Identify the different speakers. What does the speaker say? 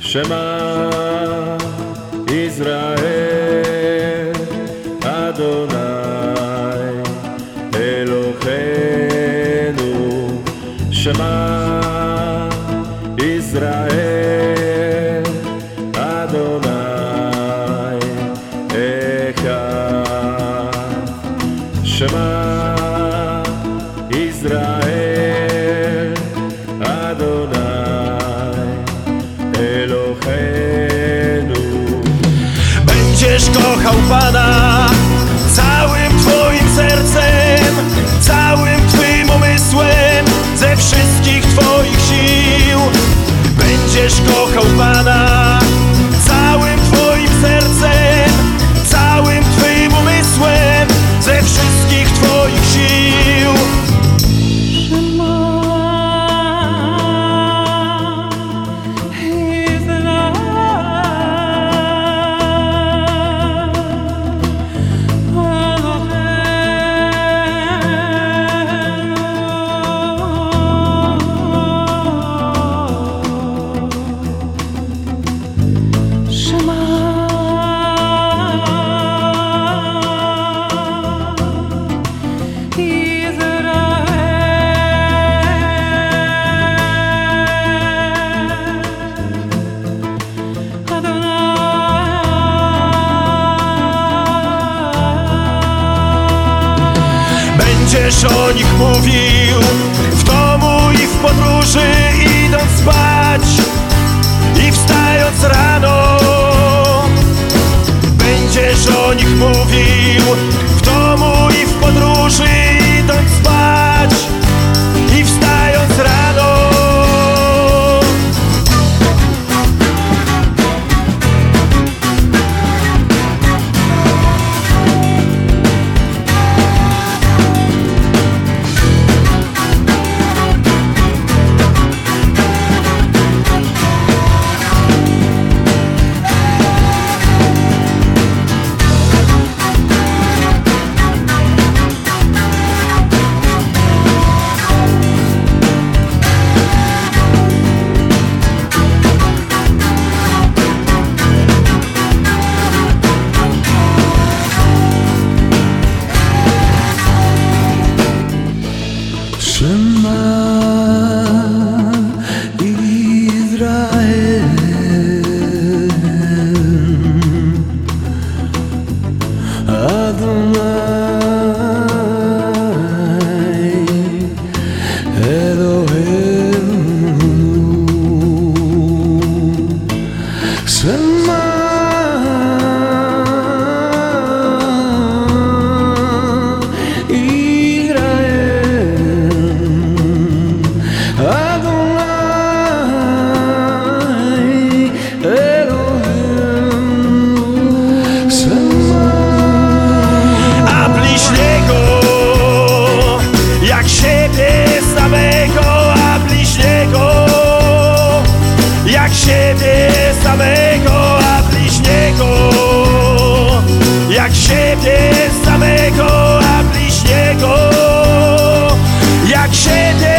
Speaker 1: שמע ישראל, אדוני אלוהינו, שמע ישראל. Shema Israel Adonai Eloheinu
Speaker 2: Będziesz kochał Pana Będziesz o nich mówił w domu i w podróży, idąc spać i wstając rano. Będziesz o nich mówił w domu i w podróży, siebie samego, a bliźniego. Jak siebie